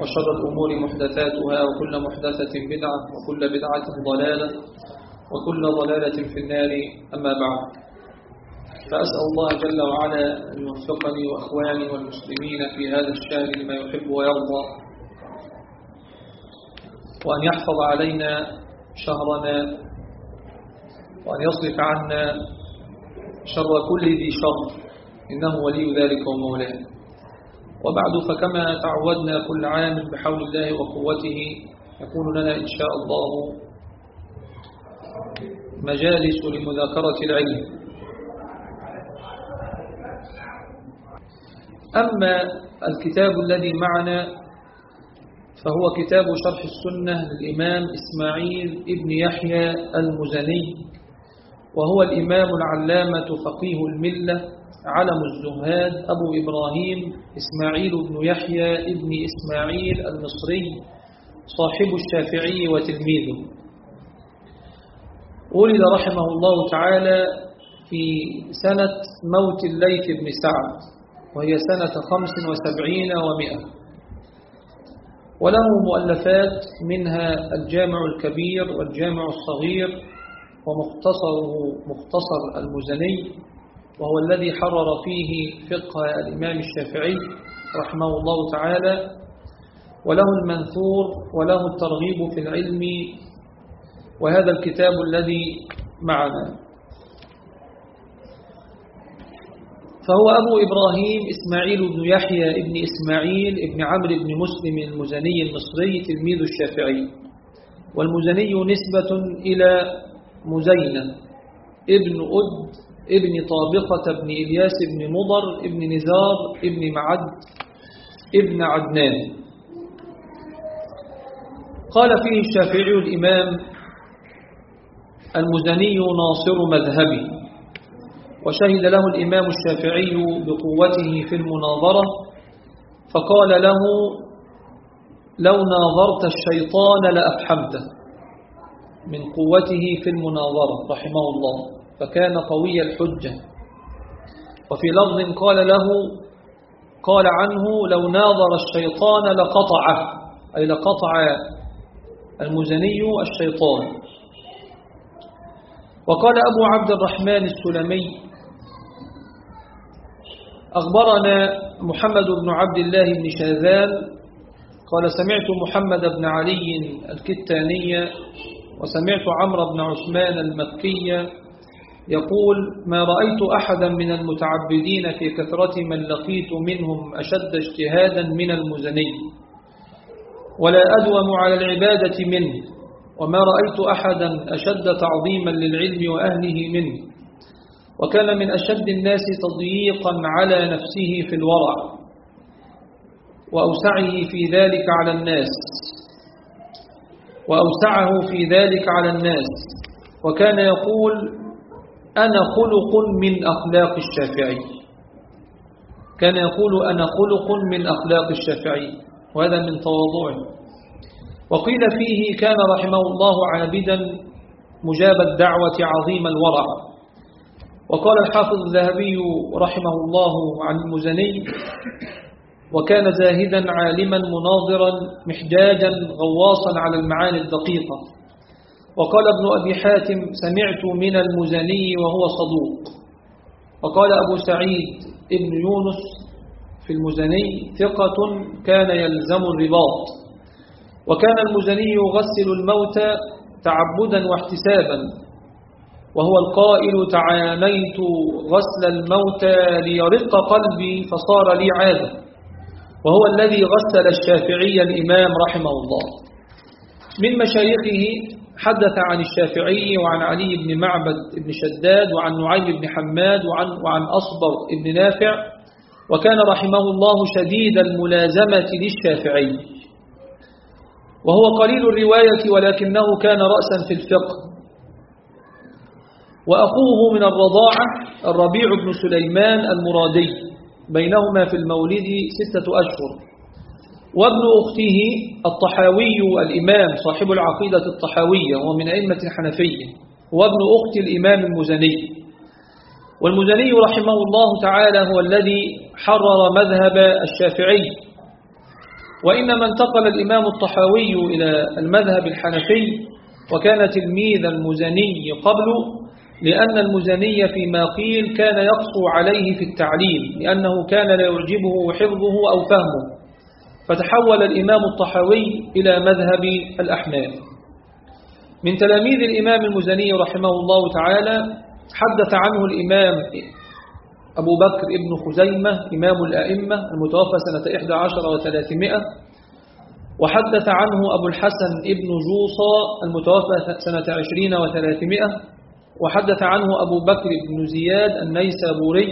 وشر الأمور محدثاتها وكل محدثة بدعة وكل بدعة ضلالة وكل ضلالة في النار. أما بعد فأسأل الله جل وعلا أن يوفقني وأخواني والمسلمين في هذا الشهر لما يحب ويرضى وأن يحفظ علينا شهرنا وأن يصرف عنا شر كل ذي شر. إنه ولي ذلك ومولاه. وبعد فكما تعودنا كل عام بحول الله وقوته يكون لنا إن شاء الله مجالس لمذاكرة العلم. أما الكتاب الذي معنا فهو كتاب شرح السنة للإمام إسماعيل ابن يحيى المزني وهو الإمام العلامة فقيه الملة علم الزهاد أبو إبراهيم إسماعيل بن يحيى ابن إسماعيل المصري صاحب الشافعي وتلميذه. ولد رحمه الله تعالى في سنة موت الليث بن سعد وهي سنة خمس وسبعين ومئة. وله مؤلفات منها الجامع الكبير والجامع الصغير ومختصره مختصر المزني. وهو الذي حرر فيه فقه الإمام الشافعي رحمه الله تعالى وله المنثور وله الترغيب في العلم وهذا الكتاب الذي معنا. فهو أبو إبراهيم إسماعيل بن يحيى بن إسماعيل بن عمرو بن مسلم المزني المصري تلميذ الشافعي والمزني نسبة إلى مزينة ابن أد ابن طابقة ابن إلياس ابن مضر ابن نزار ابن معد ابن عدنان. قال فيه الشافعي الإمام المزني ناصر مذهبي وشهد له الإمام الشافعي بقوته في المناظرة فقال له لو ناظرت الشيطان لأفحمته من قوته في المناظرة رحمه الله. فكان قوي الحجة. وفي لفظ قال له قال عنه لو ناظر الشيطان لقطعه أي لقطع المزني الشيطان. وقال أبو عبد الرحمن السلمي أخبرنا محمد بن عبد الله بن شاذان قال سمعت محمد بن علي الكتانية وسمعت عمرو بن عثمان المكية يقول ما رأيت أحدا من المتعبدين في كثرة من لقيت منهم أشد اجتهادا من المزني ولا أدوم على العبادة منه وما رأيت أحدا أشد تعظيما للعلم وأهله منه وكان من أشد الناس تضييقا على نفسه في الورع وأوسعه في ذلك على الناس وأوسعه في ذلك على الناس وكان يقول أنا خلق من أخلاق الشافعي. كان يقول أنا خلق من أخلاق الشافعي وهذا من تواضعه. وقيل فيه كان رحمه الله عابدا مجاب الدعوة عظيم الورع. وقال الحافظ الذهبي رحمه الله عن المزني وكان زاهدا عالما مناظرا محجاجا غواصا على المعاني الدقيقة. وقال ابن أبي حاتم سمعت من المزني وهو صدوق. وقال أبو سعيد ابن يونس في المزني ثقة كان يلزم الرباط. وكان المزني يغسل الموتى تعبدا واحتسابا. وهو القائل تعانيت غسل الموتى ليرق قلبي فصار لي عادة وهو الذي غسل الشافعي الإمام رحمه الله. من مشايخه حدث عن الشافعي وعن علي بن معبد بن شداد وعن نعيم بن حماد وعن, وعن أصبر بن نافع وكان رحمه الله شديد الملازمة للشافعي. وهو قليل الرواية ولكنه كان رأسا في الفقه. وأخوه من الرضاعة الربيع بن سليمان المرادي بينهما في المولد ستة أشهر. وابن أخته الطحاوي الإمام صاحب العقيدة الطحاوية ومن أئمة الحنفية وابن أخت الإمام المزني. والمزني رحمه الله تعالى هو الذي حرر مذهب الشافعي. وإنما انتقل الإمام الطحاوي إلى المذهب الحنفي وكان تلميذ المزني قبله لأن المزني فيما قيل كان يقصو عليه في التعليم لأنه كان لا يعجبه حفظه أو فهمه. فتحول الإمام الطحاوي إلى مذهب الأحناف. من تلاميذ الإمام المزني رحمه الله تعالى حدث عنه الإمام أبو بكر ابن خزيمة إمام الأئمة المتوفى سنة 11 و300 وحدث عنه أبو الحسن ابن جوصى المتوفى سنة 20 و300 وحدث عنه أبو بكر بن زياد النيسابوري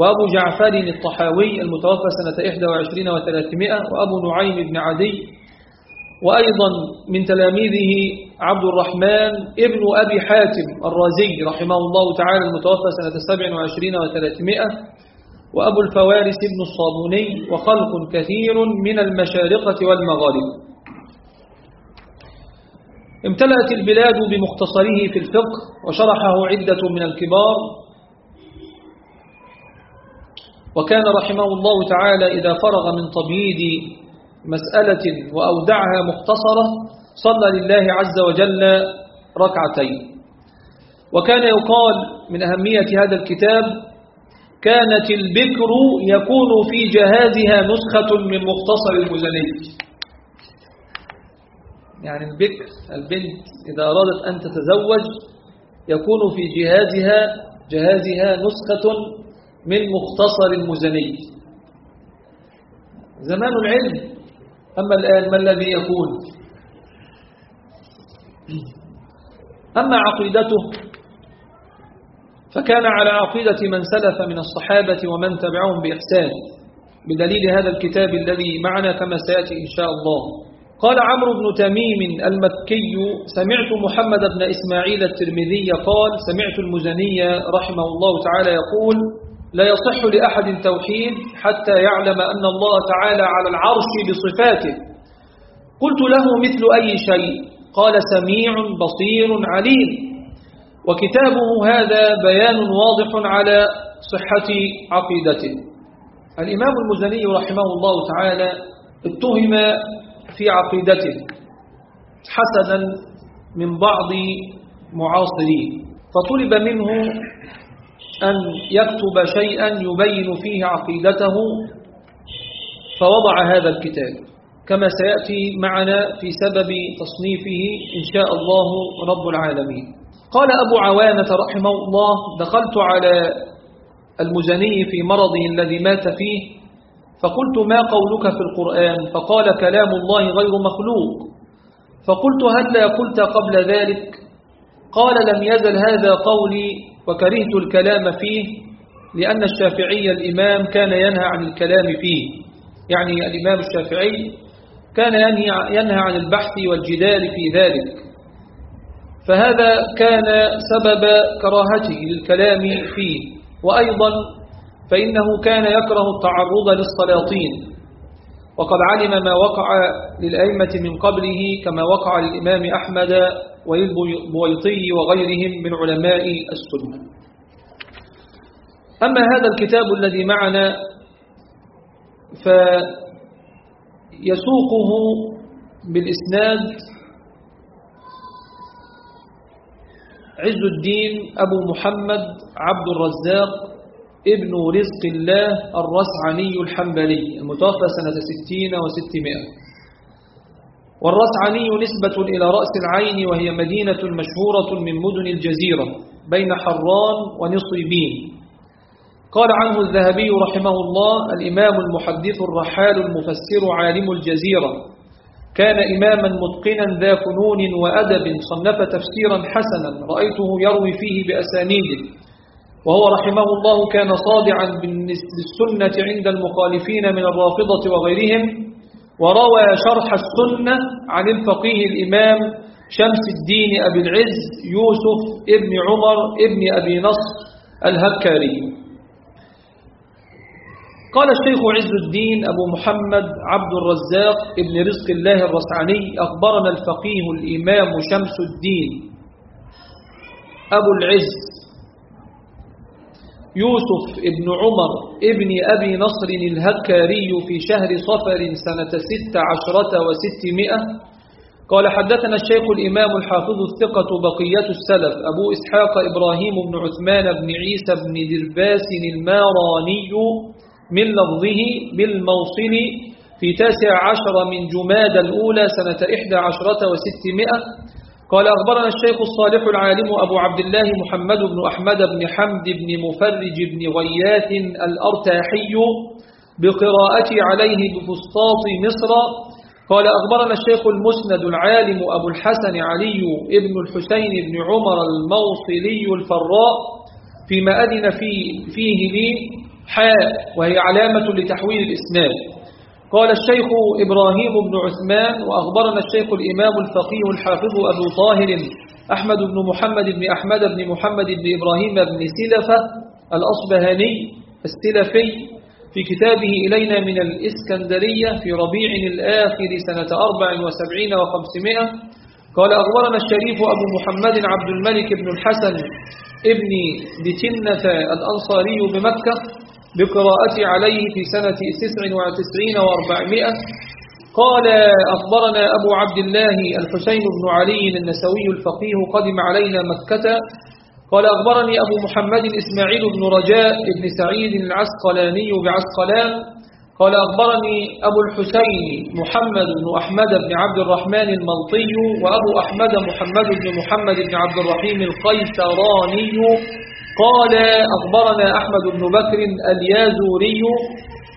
وأبو جعفر الطحاوي المتوفى سنة 21 و300 وأبو نعيم بن عدي وأيضا من تلاميذه عبد الرحمن ابن أبي حاتم الرازي رحمه الله تعالى المتوفى سنة 27 و300 وأبو الفوارس ابن الصابوني وخلق كثير من المشارقة والمغارب. امتلأت البلاد بمختصره في الفقه وشرحه عدة من الكبار وكان رحمه الله تعالى إذا فرغ من تبييد مسألة وأودعها مختصرة صلى لله عز وجل ركعتين. وكان يقال من أهمية هذا الكتاب كانت البكر يكون في جهازها نسخة من مختصر المزني. يعني البكر البنت إذا أرادت أن تتزوج يكون في جهازها جهازها نسخة من مختصر المزني. زمان العلم. أما الآن ما الذي يكون؟ أما عقيدته فكان على عقيدة من سلف من الصحابة ومن تبعهم بإحسان. بدليل هذا الكتاب الذي معنا كما سيأتي إن شاء الله. قال عمرو بن تميم المكي سمعت محمد بن إسماعيل الترمذي قال سمعت المزني رحمه الله تعالى يقول لا يصح لأحد توحيد حتى يعلم أن الله تعالى على العرش بصفاته. قلت له مثل أي شيء؟ قال سميع بصير عليم. وكتابه هذا بيان واضح على صحة عقيدته. الإمام المزني رحمه الله تعالى اتهم في عقيدته حسدا من بعض معاصريه. فطلب منه أن يكتب شيئا يبين فيه عقيدته فوضع هذا الكتاب. كما سيأتي معنا في سبب تصنيفه إن شاء الله رب العالمين. قال أبو عوانة رحمه الله دخلت على المزني في مرضه الذي مات فيه فقلت ما قولك في القرآن؟ فقال كلام الله غير مخلوق. فقلت هل لا قلت قبل ذلك؟ قال لم يزل هذا قولي وكرهت الكلام فيه لأن الشافعي الإمام كان ينهى عن الكلام فيه. يعني الإمام الشافعي كان ينهى عن البحث والجدال في ذلك. فهذا كان سبب كراهته للكلام فيه. وأيضا فإنه كان يكره التعرض للسلاطين. وقد علم ما وقع للأئمة من قبله كما وقع للإمام أحمد والبويطي وغيرهم من علماء السنة. أما هذا الكتاب الذي معنا فيسوقه بالإسناد عز الدين أبو محمد عبد الرزاق ابن رزق الله الرسعني الحنبلي المتوفى سنة ستين وستمائة. والرسعني نسبة إلى رأس العين وهي مدينة مشهورة من مدن الجزيرة بين حران ونصيبين. قال عنه الذهبي رحمه الله الإمام المحدث الرحال المفسر عالم الجزيرة كان إماما متقنا ذا فنون وأدب صنف تفسيرا حسنا رأيته يروي فيه بأسانيده. وهو رحمه الله كان صادعا بالسنة عند المخالفين من الرافضة وغيرهم وروى شرح السنة عن الفقيه الإمام شمس الدين أبي العز يوسف ابن عمر ابن أبي نصر الهكاري قال الشيخ عز الدين أبو محمد عبد الرزاق ابن رزق الله الرسعني أخبرنا الفقيه الإمام شمس الدين أبو العز يوسف ابن عمر ابن أبي نصر الهكاري في شهر صفر سنة ست عشرة وستمائة. قال حدثنا الشيخ الإمام الحافظ الثقة بقية السلف أبو إسحاق إبراهيم بن عثمان بن عيسى بن درباس الماراني من لفظه بالموصل في تاسع عشر من جماد الأولى سنة إحدى عشرة وستمائة. قال أخبرنا الشيخ الصالح العالم أبو عبد الله محمد بن أحمد بن حمد بن مفرج بن غياث الأرتاحي بقراءة عليه بفسطاط مصر. قال أخبرنا الشيخ المسند العالم أبو الحسن علي ابن الحسين بن عمر الموصلي الفراء فيما أذن فيه, فيه لي حاء وهي علامة لتحويل الإسناد. قال الشيخ إبراهيم بن عثمان وأخبرنا الشيخ الإمام الفقيه الحافظ أبو طاهر أحمد بن محمد بن أحمد بن محمد بن إبراهيم بن سلفة الأصبهاني السلفي في كتابه إلينا من الإسكندرية في ربيع الآخر سنة أربع وسبعين وخمسمائة. قال أخبرنا الشريف أبو محمد عبد الملك بن الحسن ابن دتنة الأنصاري بمكة بقراءة عليه في سنة تسع وتسعين وأربعمائة قال أخبرنا أبو عبد الله الحسين بن علي النسوي الفقيه قدم علينا مكة. قال أخبرني أبو محمد إسماعيل بن رجاء بن سعيد العسقلاني بعسقلان. قال أخبرني أبو الحسين محمد بن أحمد بن عبد الرحمن الملطي وأبو أحمد محمد بن محمد بن عبد الرحيم القيسراني قال أخبرنا أحمد بن بكر اليازوري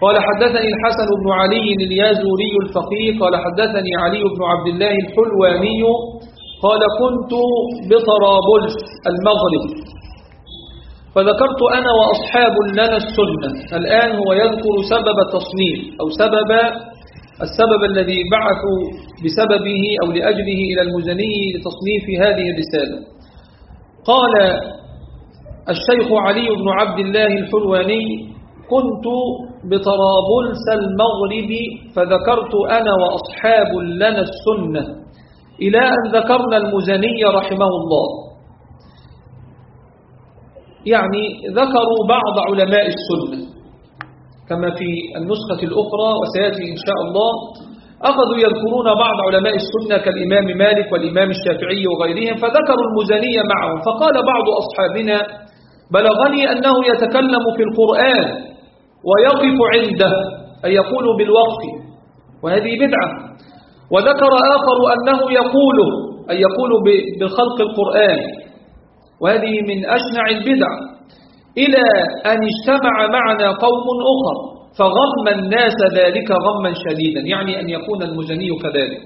قال حدثني الحسن بن علي اليازوري الفقيه قال حدثني علي بن عبد الله الحلواني قال كنت بطرابلس المغرب. فذكرت أنا وأصحاب لنا السنة. الآن هو يذكر سبب تصنيف أو سبب السبب الذي بعثوا بسببه أو لأجله إلى المزني لتصنيف هذه الرسالة. قال الشيخ علي بن عبد الله الحلواني كنت بطرابلس المغرب فذكرت أنا وأصحاب لنا السنة إلى أن ذكرنا المزني رحمه الله. يعني ذكروا بعض علماء السنة كما في النسخة الأخرى وسيأتي إن شاء الله. أخذوا يذكرون بعض علماء السنة كالإمام مالك والإمام الشافعي وغيرهم فذكروا المزني معهم فقال بعض أصحابنا بلغني أنه يتكلم في القرآن ويقف عنده أي يقول بالوقف وهذه بدعة. وذكر آخر أنه يقوله أي يقول بخلق القرآن. وهذه من أشنع البدع. إلى أن اجتمع معنا قوم أخر فغم الناس ذلك غما شديدا يعني أن يكون المزني كذلك.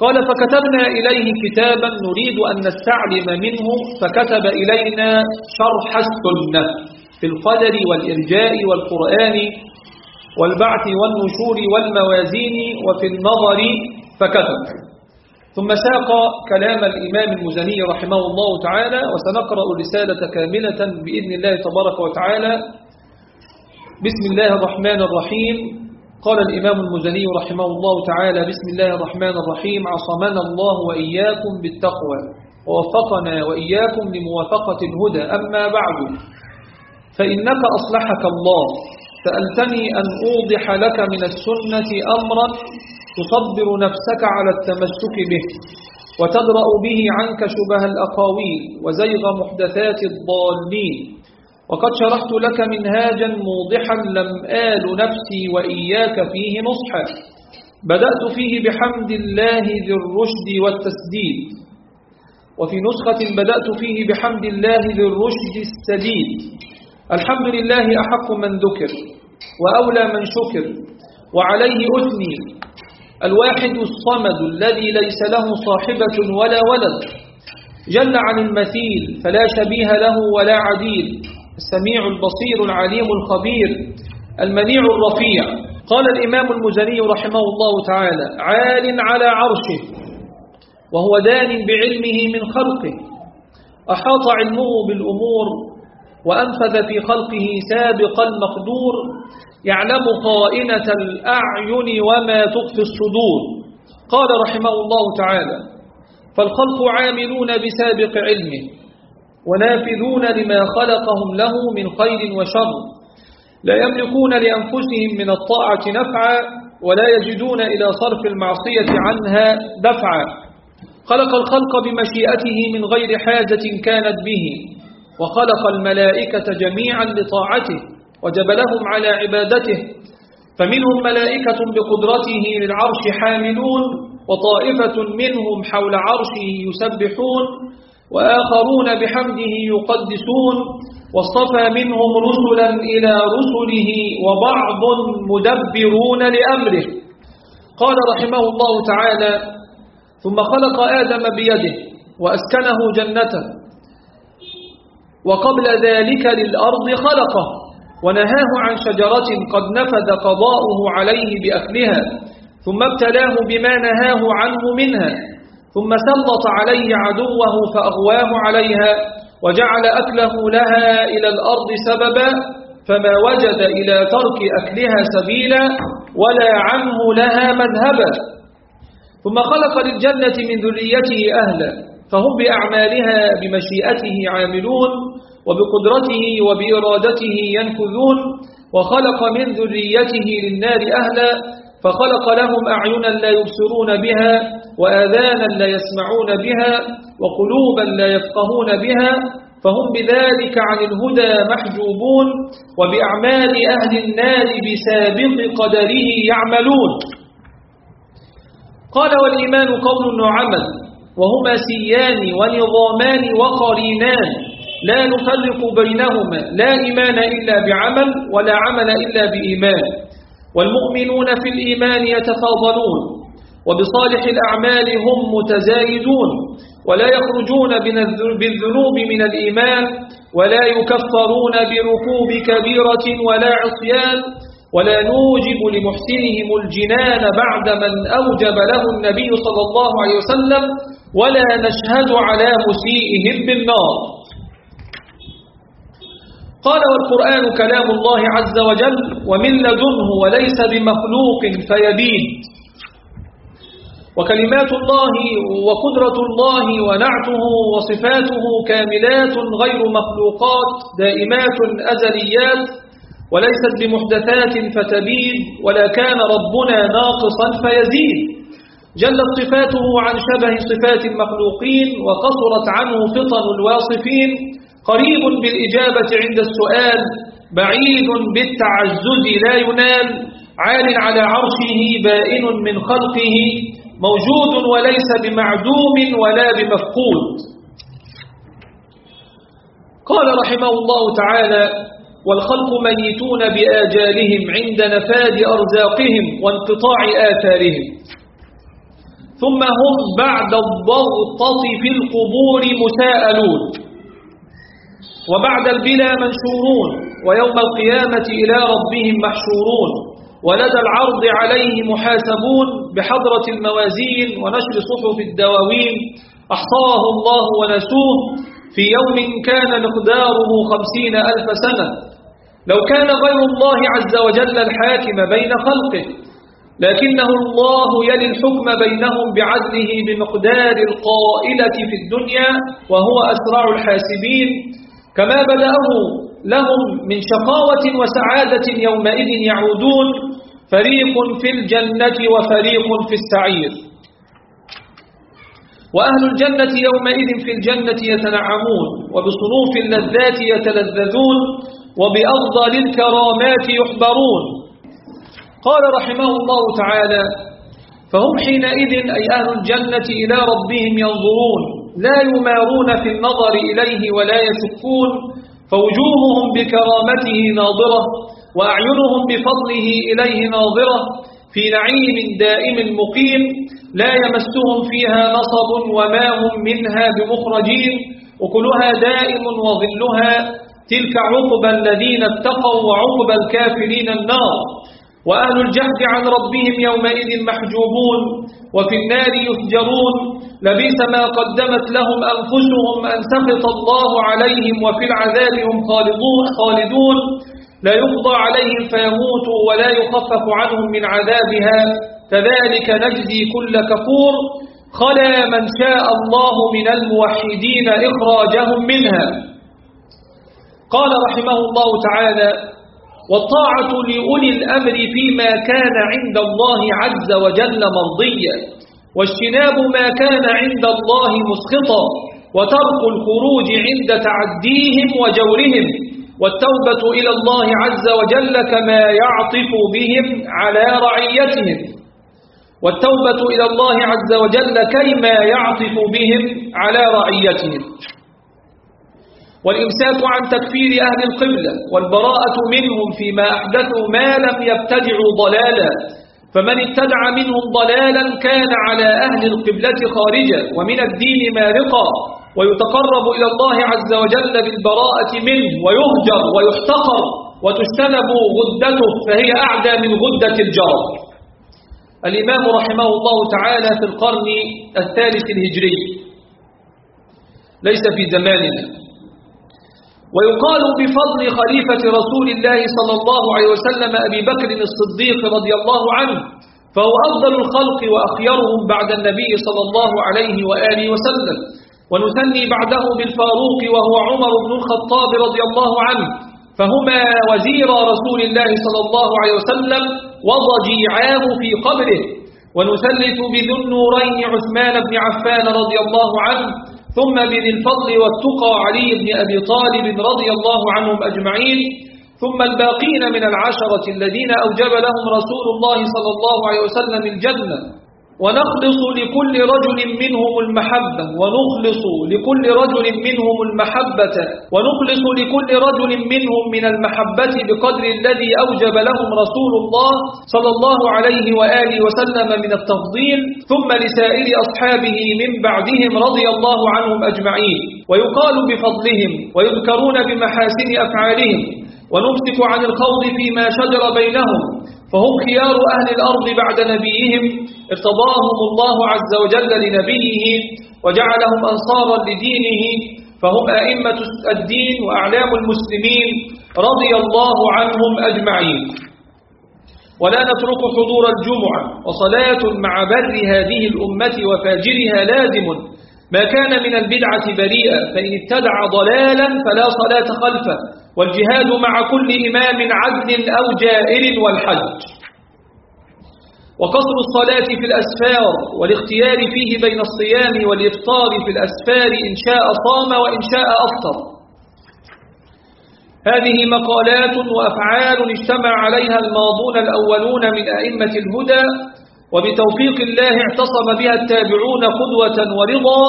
قال فكتبنا إليه كتابا نريد أن نستعلم منه. فكتب إلينا شرح السنة في القدر والإرجاء والقرآن والبعث والنشور والموازين وفي النظر فكتب. ثم ساق كلام الإمام المزني رحمه الله تعالى وسنقرأ الرسالة كاملة بإذن الله تبارك وتعالى. بسم الله الرحمن الرحيم. قال الإمام المزني رحمه الله تعالى بسم الله الرحمن الرحيم. عصمنا الله وإياكم بالتقوى ووفقنا وإياكم لموافقة الهدى. أما بعد فإنك أصلحك الله. سألتني أن أوضح لك من السنة أمرا تصبر نفسك على التمسك به وتدرأ به عنك شبه الأقاويل وزيغ محدثات الضالين. وقد شرحت لك منهاجا موضحا لم آل نفسي وإياك فيه نصحا. بدأت فيه بحمد الله ذي الرشد والتسديد. وفي نسخة بدأت فيه بحمد الله ذي الرشد السديد. الحمد لله أحق من ذكر وأولى من شكر وعليه أثني. الواحد الصمد الذي ليس له صاحبة ولا ولد. جل عن المثيل فلا شبيه له ولا عديل. السميع البصير العليم الخبير المنيع الرفيع. قال الإمام المزني رحمه الله تعالى عال على عرشه وهو دان بعلمه من خلقه. أحاط علمه بالأمور وأنفذ في خلقه سابق المقدور. يعلم خائنة الأعين وما تخفي الصدور. قال رحمه الله تعالى فالخلق عاملون بسابق علمه ونافذون لما خلقهم له من خير وشر. لا يملكون لأنفسهم من الطاعة نفعا ولا يجدون إلى صرف المعصية عنها دفعا. خلق الخلق بمشيئته من غير حاجة كانت به وخلق الملائكة جميعا لطاعته وجبلهم على عبادته. فمنهم ملائكة بقدرته للعرش حاملون وطائفة منهم حول عرشه يسبحون. وآخرون بحمده يقدسون واصطفى منهم رسلا إلى رسله وبعض مدبرون لأمره. قال رحمه الله تعالى ثم خلق آدم بيده وأسكنه جنته وقبل ذلك للأرض خلقه ونهاه عن شجرة قد نفذ قضاؤه عليه بأكلها ثم ابتلاه بما نهاه عنه منها. ثم سلط عليه عدوه فأغواه عليها وجعل أكله لها إلى الأرض سببا فما وجد إلى ترك أكلها سبيلا ولا عنه لها مذهبا. ثم خلق للجنة من ذريته أهلا فهم بأعمالها بمشيئته عاملون وبقدرته وبإرادته ينفذون وخلق من ذريته للنار أهلا فخلق لهم أعينا لا يبصرون بها وآذانا لا يسمعون بها وقلوبا لا يفقهون بها فهم بذلك عن الهدى محجوبون وبأعمال أهل النار بسابق قدره يعملون. قال والإيمان قول وعمل وهما سيان ونظامان وقرينان لا نفرق بينهما لا إيمان إلا بعمل ولا عمل إلا بإيمان. والمؤمنون في الإيمان يتفاضلون وبصالح الأعمال هم متزايدون ولا يخرجون بالذنوب من الإيمان ولا يكفرون بركوب كبيرة ولا عصيان ولا نوجب لمحسنهم الجنان بعد من أوجب له النبي صلى الله عليه وسلم ولا نشهد على مسيئهم بالنار. قال والقرآن كلام الله عز وجل ومن لدنه وليس بمخلوق فيبيد وكلمات الله وقدرة الله ونعته وصفاته كاملات غير مخلوقات دائمات أزليات وليست بمحدثات فتبيد ولا كان ربنا ناقصا فيزيد. جلت صفاته عن شبه صفات المخلوقين وقصرت عنه فطن الواصفين. قريب بالإجابة عند السؤال بعيد بالتعزز لا ينال عال على عرشه بائن من خلقه موجود وليس بمعدوم ولا بمفقود. قال رحمه الله تعالى والخلق ميتون بآجالهم عند نفاد أرزاقهم وانقطاع آثارهم. ثم هم بعد الضغطة في القبور مساءلون. وبعد البلا منشورون ويوم القيامة إلى ربهم محشورون ولدى العرض عليه محاسبون بحضرة الموازين ونشر صحف الدواوين أحصاه الله ونسوه في يوم كان مقداره خمسين ألف سنة. لو كان غير الله عز وجل الحاكم بين خلقه لكنه الله يلي الحكم بينهم بعدله بمقدار القائلة في الدنيا وهو أسرع الحاسبين. كما بدأه لهم من شقاوة وسعادة يومئذ يعودون فريق في الجنة وفريق في السعير. وأهل الجنة يومئذ في الجنة يتنعمون وبصنوف اللذات يتلذذون وبأفضل الكرامات يحبرون. قال رحمه الله تعالى فهم حينئذ أي أهل الجنة إلى ربهم ينظرون. لا يمارون في النظر إليه ولا يشكون فوجوههم بكرامته ناظرة وأعينهم بفضله إليه ناظرة في نعيم دائم مقيم لا يمسهم فيها نصب وما هم منها بمخرجين وكلها دائم وظلها تلك عقب الذين اتقوا وعقب الكافرين النار. وأهل الجهد عن ربهم يومئذ محجوبون وفي النار يفجرون. لبيس ما قدمت لهم أنفسهم أن سخط الله عليهم وفي العذاب هم خالدون, خالدون. لا يقضى عليهم فيموتوا ولا يخفف عنهم من عذابها. كذلك نجزي كل كفور. خلا من شاء الله من الموحدين إخراجهم منها. قال رحمه الله تعالى والطاعة لأولي الأمر فيما كان عند الله عز وجل مرضيا واجتناب ما كان عند الله مسخطا وترك الخروج عند تعديهم وجورهم والتوبة إلى الله عز وجل كما يعطف بهم على رعيتهم. والتوبة إلى الله عز وجل كيما يعطف بهم على رعيتهم. والإمساك عن تكفير أهل القبلة والبراءة منهم فيما أحدثوا ما لم يبتدعوا ضلالا. فمن ابتدع منهم ضلالا كان على أهل القبلة خارجا ومن الدين مارقا. ويتقرب إلى الله عز وجل بالبراءة منه ويهجر ويحتقر وتجتنب غدته فهي أعدى من غدة الجار. الإمام رحمه الله تعالى في القرن الثالث الهجري. ليس في زماننا. ويقال بفضل خليفة رسول الله صلى الله عليه وسلم أبي بكر الصديق رضي الله عنه فهو أفضل الخلق وأخيرهم بعد النبي صلى الله عليه وآله وسلم. ونثني بعده بالفاروق وهو عمر بن الخطاب رضي الله عنه فهما وزير رسول الله صلى الله عليه وسلم وضجيعاه في قبره. ونثلث بذو النورين عثمان بن عفان رضي الله عنه ثم بذي الفضل والتقى علي بن أبي طالب رضي الله عنهم أجمعين ثم الباقين من العشرة الذين أوجب لهم رسول الله صلى الله عليه وسلم الجنة. ونخلص لكل رجل منهم المحبة ونخلص لكل رجل منهم المحبة ونخلص لكل رجل منهم من المحبة بقدر الذي أوجب لهم رسول الله صلى الله عليه وآله وسلم من التفضيل ثم لسائر أصحابه من بعدهم رضي الله عنهم أجمعين. ويقال بفضلهم ويذكرون بمحاسن أفعالهم ونمسك عن الخوض فيما شجر بينهم فهم خيار أهل الأرض بعد نبيهم ارتضاهم الله عز وجل لنبيه وجعلهم أنصارا لدينه فهم أئمة الدين وأعلام المسلمين رضي الله عنهم أجمعين. ولا نترك حضور الجمعة وصلاة مع بر هذه الأمة وفاجرها لازم. ما كان من البدعة بريئا فإن ابتدع ضلالا فلا صلاة خلفه. والجهاد مع كل إمام عدل أو جائر والحج. وقصر الصلاة في الأسفار والاختيار فيه بين الصيام والإفطار في الأسفار إن شاء صام وإن شاء أفطر. هذه مقالات وأفعال اجتمع عليها الماضون الأولون من أئمة الهدى وبتوفيق الله اعتصم بها التابعون قدوة ورضا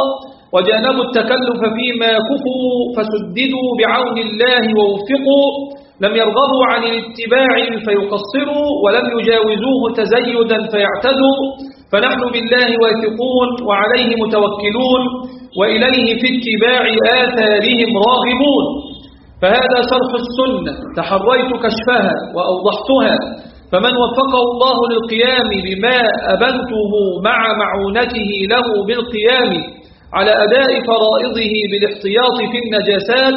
وجانبوا التكلف فيما كفوا فسددوا بعون الله ووفقوا. لم يرغبوا عن الاتباع فيقصروا ولم يجاوزوه تزيدا فيعتدوا. فنحن بالله واثقون وعليه متوكلون وإليه في اتباع آثارهم راغبون. فهذا شرح السنة. تحريت كشفها وأوضحتها. فمن وفقه الله للقيام بما أبنته مع معونته له بالقيام على أداء فرائضه بالاحتياط في النجاسات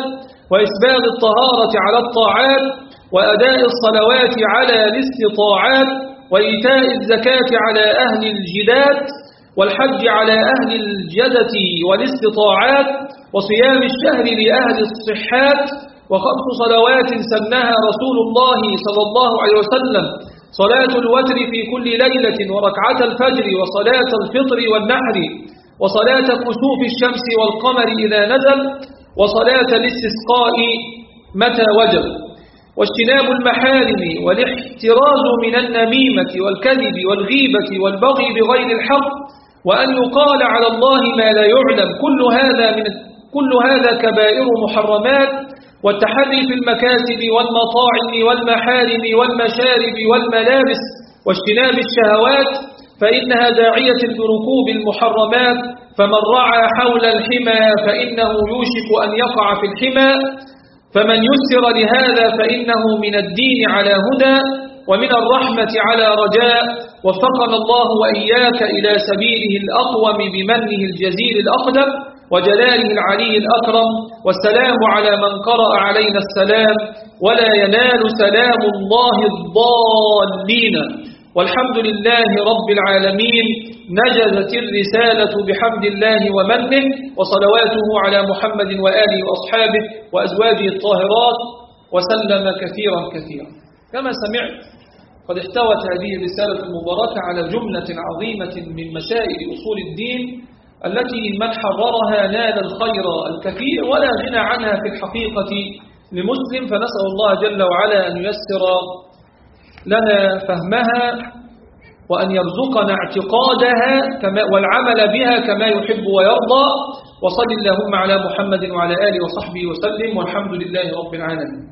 وإسباغ الطهارة على الطاعات وأداء الصلوات على الاستطاعات وإيتاء الزكاة على أهل الجدات والحج على أهل الجدة والاستطاعات وصيام الشهر لأهل الصحات وخمس صلوات سنها رسول الله صلى الله عليه وسلم صلاة الوتر في كل ليلة وركعة الفجر وصلاة الفطر والنحر وصلاة كسوف الشمس والقمر إذا نزل وصلاة الاستسقاء متى وجب. واجتناب المحارم والاحتراز من النميمة والكذب والغيبة والبغي بغير الحق وأن يقال على الله ما لا يعلم. كل هذا من كل هذا كبائر محرمات. والتحري في المكاسب والمطاعم والمحارم والمشارب والملابس واجتناب الشهوات فإنها داعية بركوب المحرمات فمن رعى حول الحمى فإنه يوشك أن يقع في الحمى فمن يسر لهذا فإنه من الدين على هدى ومن الرحمة على رجاء وفقنا الله وإياك إلى سبيله الأقوم بمنه الجزيل الأقدم وجلاله العلي الأكرم والسلام على من قرأ علينا السلام ولا ينال سلام الله الضالين. والحمد لله رب العالمين. نجزت الرسالة بحمد الله ومنه وصلواته على محمد وآله وأصحابه وأزواجه الطاهرات وسلم كثيرا كثيرا. كما سمعت قد احتوت هذه الرسالة المباركة على جملة عظيمة من مسائل أصول الدين التي من حررها نال الخير الكثير ولا غنى عنها في الحقيقة لمسلم. فنسأل الله جل وعلا أن ييسر لنا فهمها وأن يرزقنا اعتقادها كما والعمل بها كما يحب ويرضى. وصل اللهم على محمد وعلى آله وصحبه وسلم والحمد لله رب العالمين.